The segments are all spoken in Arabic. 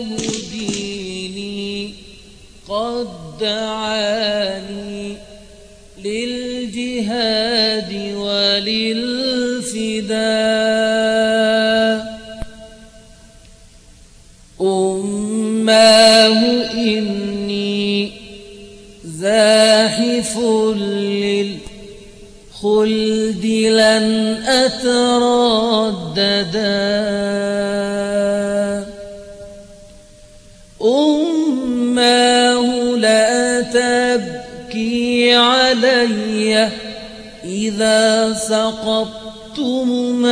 أماه ديني قد دعاني للجهاد وللفداء أماه إني زاحف للخلد لن أترددا. علي إذا سقطت ممددا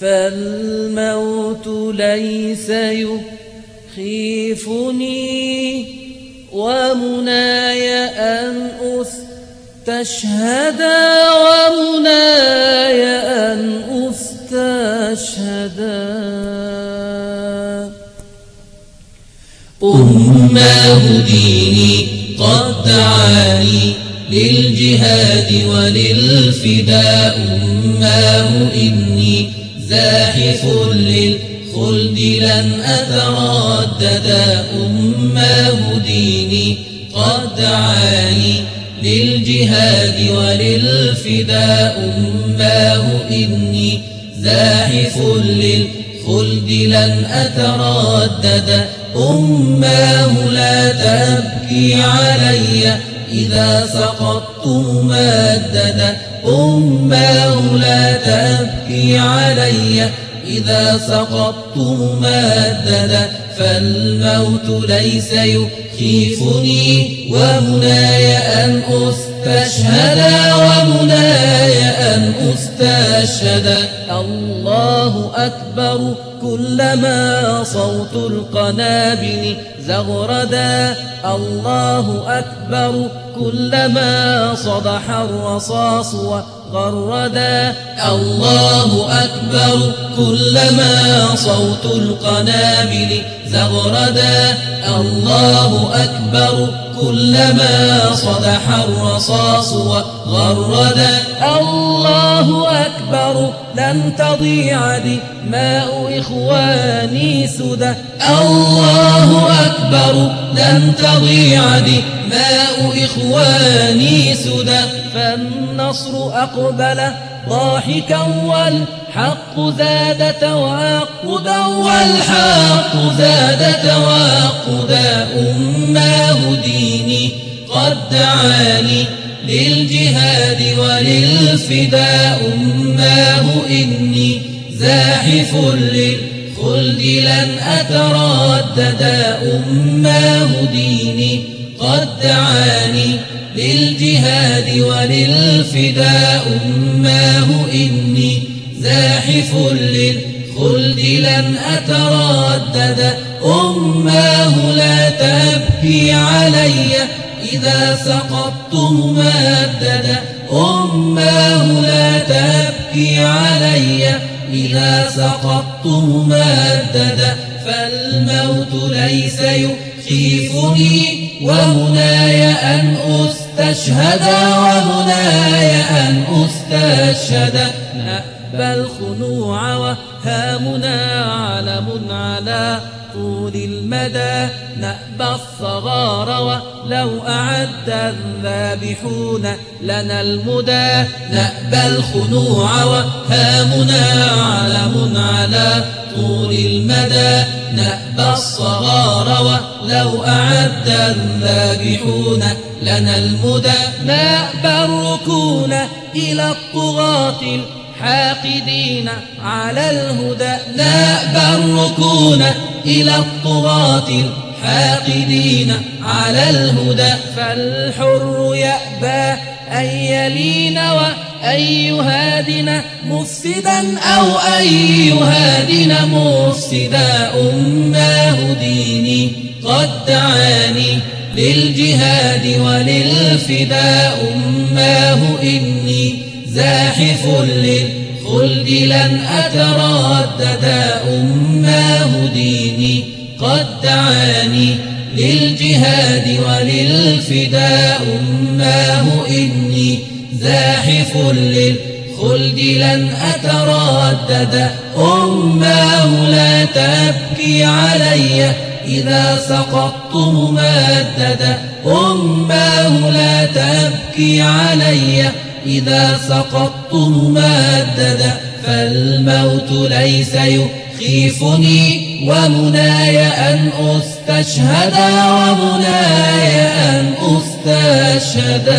فالموت ليس يخيفني ومناي أن أستشهد ومناي أن أماه ديني قد دعاني للجهاد وللفداء. أماه إني زاحف للخلد لن أترددا أماه ديني قد دعاني للجهاد وللفداء. أماه إني زاحف للخلد لن أتردد. أماه لا تبكي علي إذا سقطت ممددا أماه لا تبكي علي إذا سقطت ممددا فالموت ليس يخيفني ومناي أن أستشهد ومناي أن أستشهد. الله أكبر. كلما صوت القنابل زغردا الله أكبر. كلما صدح الرصاص وغردا الله أكبر كلما صوت القنابل زغردا. الله أكبر كلما صدح الرصاص وغردا. الله أكبر لن تضيع دماء إخواني سدى. الله أكبر لن تضيع دماء إخواني سدى. فالنصر أقبل ضاحكا والحق زاد توقدا والحق زاد توقدا أماه ديني قد دعاني للجهاد وللفداء أماه إني زاحف للخلد لن أترددا أماه ديني قد دعاني للجهاد وللفداء أماه إني زاحف للخلد لن أتردد. أماه لا تبكي علي إذا سقطت ممددا أماه لا تبكي علي إذا سقطت ممددا فالموت ليس يخيفني ومناي أن أستشهد ومناي أن أستشهد. نأبى الخنوع وهامنا علم على طول المدى. نأبى الصغار ولو أعد الذابحون لنا المدى. نأبى الخنوع وهامنا علم على طول المدى نأبى الصغار ولو أعد الذابحون لنا المدى نأبى الركون إلى الطغاة الحاقدين على الهدى. نأبى الركون إلى الطغاة الحاقدين على الهدى. فالحر يأبى أن يلين وأن يهادن مفسدا أو أن يهادن مفسدا أماه ديني قد دعاني للجهاد وللفداء أماه إني زاحف للخلد لن أترددا أماه ديني قد دعاني للجهاد وللفداء أماه إني زاحف للخلد لن أتردد. أماه لا تبكي علي إذا سقطت ممددا أماه لا تبكي علي إذا سقطت ممددا فالموت ليس يخيفني ومناي أن أستشهدا ومناي أن أستشهدا